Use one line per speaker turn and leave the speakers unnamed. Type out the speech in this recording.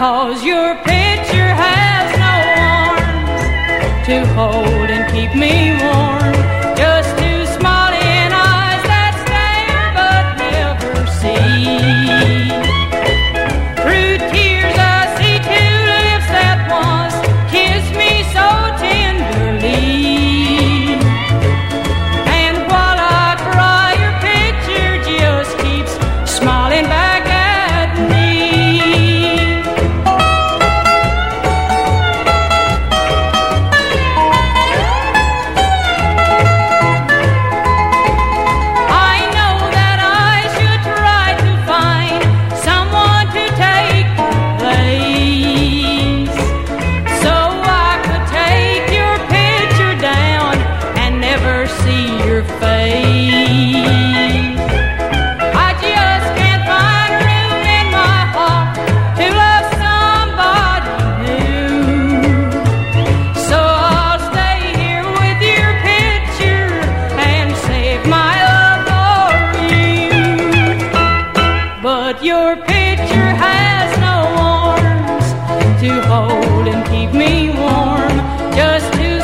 Cause your picture has no arms to hold and keep me warm. But your picture has no arms to hold and keep me warm. Just to